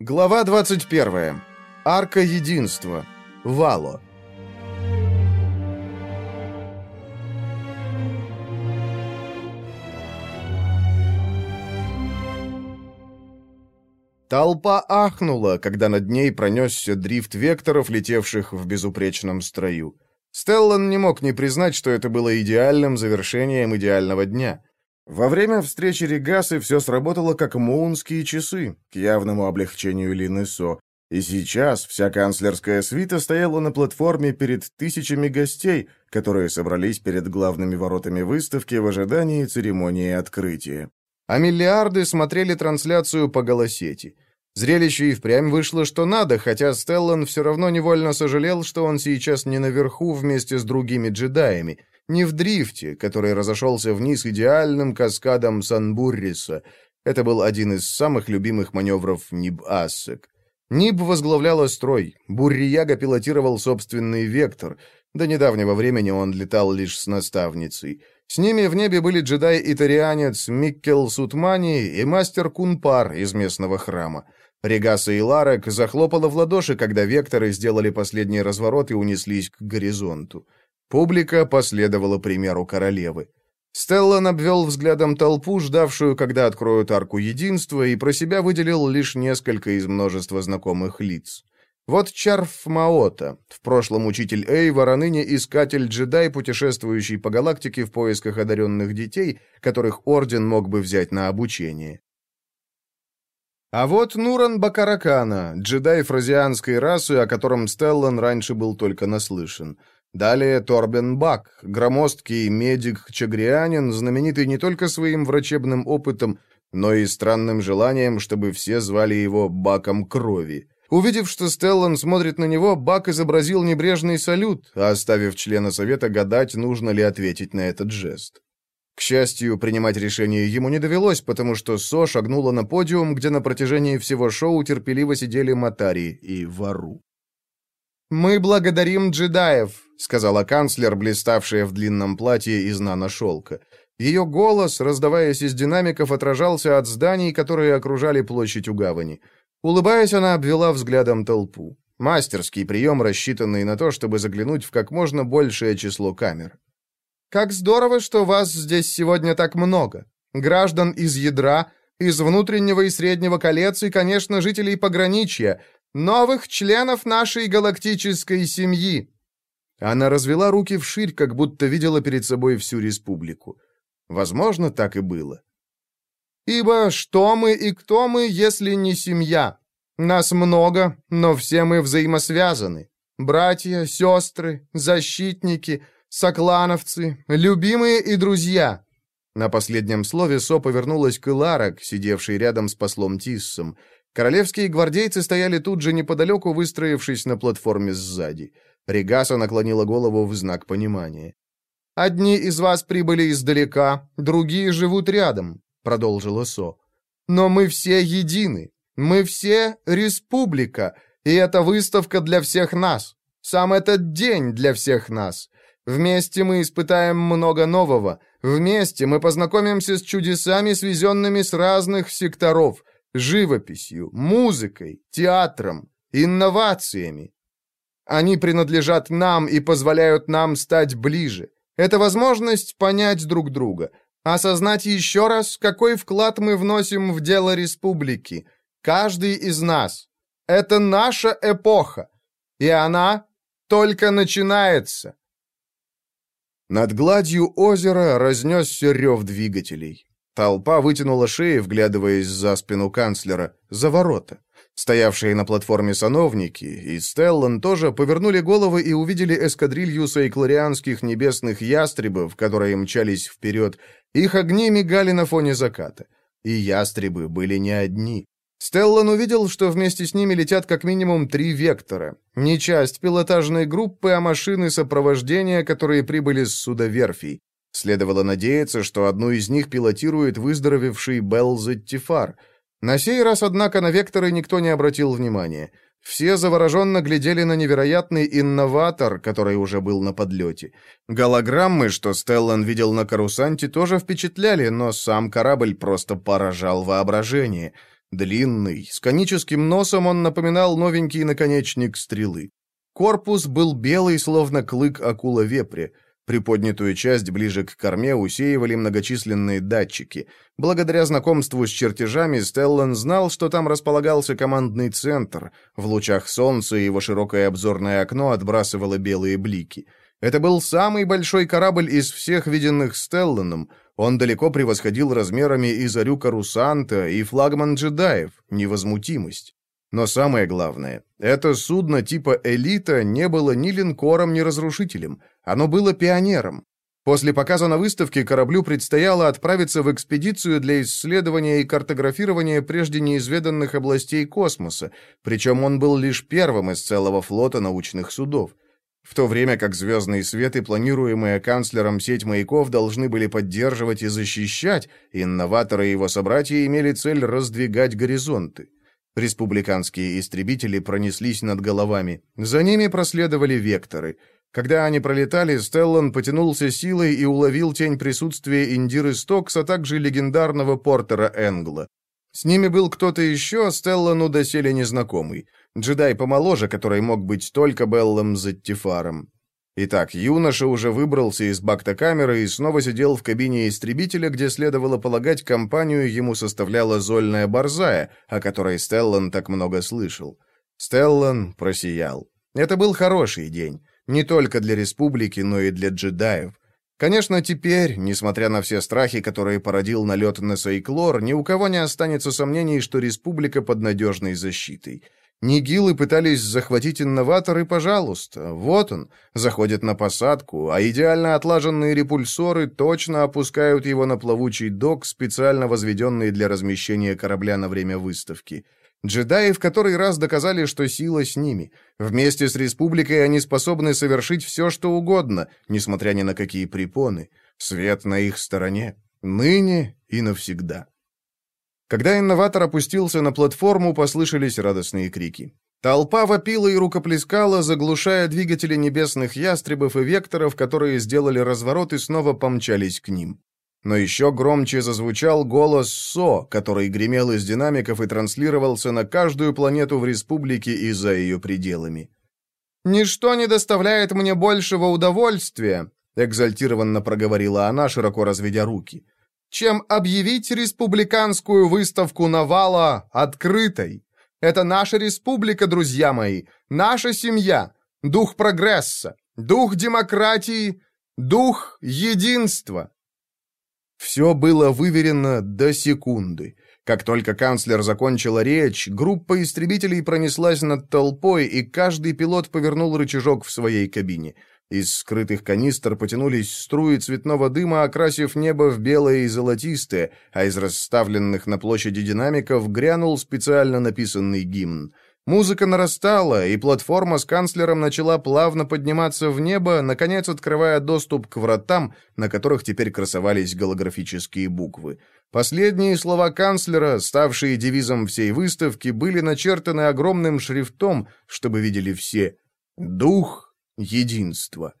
Глава 21. Арка единства. Вало. Толпа ахнула, когда над ней пронесся дрифт векторов, летевших в безупречном строю. Стеллан не мог не признать, что это было идеальным завершением идеального дня. Во время встречи Регасы все сработало как муунские часы, к явному облегчению Лины Со. И сейчас вся канцлерская свита стояла на платформе перед тысячами гостей, которые собрались перед главными воротами выставки в ожидании церемонии открытия. А миллиарды смотрели трансляцию по голосети. Зрелище и впрямь вышло что надо, хотя Стеллан все равно невольно сожалел, что он сейчас не наверху вместе с другими джедаями, не в дрифте, который разошелся вниз идеальным каскадом Санбурриса. Это был один из самых любимых маневров Ниб-Ассек. Ниб возглавляла строй, Буррияга пилотировал собственный вектор. До недавнего времени он летал лишь с наставницей. С ними в небе были джедай-итарианец Миккел Сутмани и мастер Кунпар из местного храма. Регаса и Ларек захлопала в ладоши, когда векторы сделали последний разворот и унеслись к горизонту. Публика последовала примеру королевы. Стеллан обвел взглядом толпу, ждавшую, когда откроют арку единства, и про себя выделил лишь несколько из множества знакомых лиц. Вот Чарф Маота, в прошлом учитель Эйвор, а ныне искатель-джедай, путешествующий по галактике в поисках одаренных детей, которых Орден мог бы взять на обучение. А вот Нуран Бакаракана, джедай фразианской расы, о котором Стеллан раньше был только наслышан. Далее Торбен Бак, громоздкий медик-чагрианин, знаменитый не только своим врачебным опытом, но и странным желанием, чтобы все звали его Баком Крови. Увидев, что Стеллан смотрит на него, Бак изобразил небрежный салют, оставив члена совета гадать, нужно ли ответить на этот жест. К счастью, принимать решение ему не довелось, потому что Со шагнула на подиум, где на протяжении всего шоу терпеливо сидели Матари и Вару. «Мы благодарим джедаев», — сказала канцлер, блиставшая в длинном платье из нано-шелка. Ее голос, раздаваясь из динамиков, отражался от зданий, которые окружали площадь у гавани. Улыбаясь, она обвела взглядом толпу. Мастерский прием, рассчитанный на то, чтобы заглянуть в как можно большее число камер. «Как здорово, что вас здесь сегодня так много. Граждан из ядра, из внутреннего и среднего колец и, конечно, жителей пограничья, новых членов нашей галактической семьи!» Она развела руки вширь, как будто видела перед собой всю республику. Возможно, так и было. «Ибо что мы и кто мы, если не семья? Нас много, но все мы взаимосвязаны. Братья, сестры, защитники, соклановцы, любимые и друзья». На последнем слове Со повернулась к Иларок, сидевшей рядом с послом Тиссом. Королевские гвардейцы стояли тут же неподалеку, выстроившись на платформе сзади. Регаса наклонила голову в знак понимания. «Одни из вас прибыли издалека, другие живут рядом», — продолжила Со. «Но мы все едины. Мы все республика, и эта выставка для всех нас. Сам этот день для всех нас. Вместе мы испытаем много нового. Вместе мы познакомимся с чудесами, свезенными с разных секторов, живописью, музыкой, театром, инновациями. Они принадлежат нам и позволяют нам стать ближе. Это возможность понять друг друга, осознать еще раз, какой вклад мы вносим в дело республики. Каждый из нас. Это наша эпоха. И она только начинается. Над гладью озера разнесся рев двигателей. Толпа вытянула шеи, вглядываясь за спину канцлера, за ворота. Стоявшие на платформе сановники и Стеллан тоже повернули головы и увидели эскадрилью сайкларианских небесных ястребов, которые мчались вперед. Их огни мигали на фоне заката. И ястребы были не одни. Стеллан увидел, что вместе с ними летят как минимум три вектора. Не часть пилотажной группы, а машины сопровождения, которые прибыли с судоверфей. Следовало надеяться, что одну из них пилотирует выздоровевший Белл Зеттифар. На сей раз, однако, на векторы никто не обратил внимания. Все завороженно глядели на невероятный инноватор, который уже был на подлете. Голограммы, что Стеллан видел на Карусанте, тоже впечатляли, но сам корабль просто поражал воображение. Длинный, с коническим носом он напоминал новенький наконечник стрелы. Корпус был белый, словно клык акула-вепря. Приподнятую часть ближе к корме усеивали многочисленные датчики. Благодаря знакомству с чертежами Стеллан знал, что там располагался командный центр. В лучах солнца его широкое обзорное окно отбрасывало белые блики. Это был самый большой корабль из всех виденных Стелланом. Он далеко превосходил размерами и зарю Карусанта, и флагман джедаев, невозмутимость. Но самое главное, это судно типа «Элита» не было ни линкором, ни разрушителем. Оно было пионером. После показа на выставке кораблю предстояло отправиться в экспедицию для исследования и картографирования прежде неизведанных областей космоса, причем он был лишь первым из целого флота научных судов. В то время как звездный свет и планируемая канцлером сеть маяков должны были поддерживать и защищать, инноваторы и его собратья имели цель раздвигать горизонты. Республиканские истребители пронеслись над головами. За ними проследовали векторы. Когда они пролетали, Стеллан потянулся силой и уловил тень присутствия Индиры Стокс, а также легендарного Портера Энгла. С ними был кто-то еще, Стеллану доселе незнакомый. Джедай помоложе, который мог быть только Беллом Заттифаром. Итак, юноша уже выбрался из бакта-камеры и снова сидел в кабине истребителя, где, следовало полагать, компанию ему составляла Зольная Борзая, о которой Стеллан так много слышал. Стеллан просиял. Это был хороший день. Не только для республики, но и для джедаев. Конечно, теперь, несмотря на все страхи, которые породил налет на Сайклор, ни у кого не останется сомнений, что республика под надежной защитой. Нигилы пытались захватить инноватор, и, пожалуйста, вот он, заходит на посадку, а идеально отлаженные репульсоры точно опускают его на плавучий док, специально возведенный для размещения корабля на время выставки. Джедаи в который раз доказали, что сила с ними. Вместе с республикой они способны совершить все, что угодно, несмотря ни на какие препоны. Свет на их стороне. Ныне и навсегда. Когда инноватор опустился на платформу, послышались радостные крики. Толпа вопила и рукоплескала, заглушая двигатели небесных ястребов и векторов, которые сделали разворот и снова помчались к ним. Но еще громче зазвучал голос СО, который гремел из динамиков и транслировался на каждую планету в республике и за ее пределами. «Ничто не доставляет мне большего удовольствия», — экзальтированно проговорила она, широко разведя руки чем объявить республиканскую выставку Навала открытой. Это наша республика, друзья мои, наша семья, дух прогресса, дух демократии, дух единства. Все было выверено до секунды. Как только канцлер закончила речь, группа истребителей пронеслась над толпой, и каждый пилот повернул рычажок в своей кабине. Из скрытых канистр потянулись струи цветного дыма, окрасив небо в белое и золотистое, а из расставленных на площади динамиков грянул специально написанный гимн. Музыка нарастала, и платформа с канцлером начала плавно подниматься в небо, наконец открывая доступ к вратам, на которых теперь красовались голографические буквы. Последние слова канцлера, ставшие девизом всей выставки, были начертаны огромным шрифтом, чтобы видели все. «Дух единство.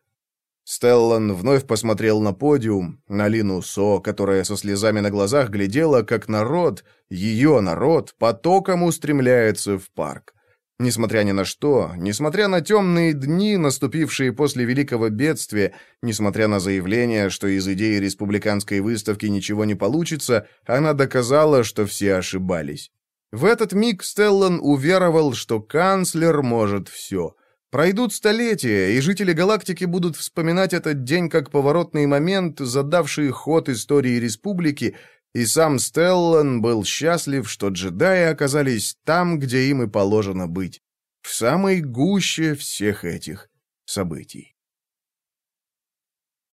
Стеллан вновь посмотрел на подиум, на Лину Со, которая со слезами на глазах глядела, как народ, ее народ, потоком устремляется в парк. Несмотря ни на что, несмотря на темные дни, наступившие после Великого бедствия, несмотря на заявление, что из идеи республиканской выставки ничего не получится, она доказала, что все ошибались. В этот миг Стеллан уверовал, что канцлер может все. Пройдут столетия, и жители галактики будут вспоминать этот день как поворотный момент, задавший ход истории республики, и сам Стеллан был счастлив, что джедаи оказались там, где им и положено быть, в самой гуще всех этих событий.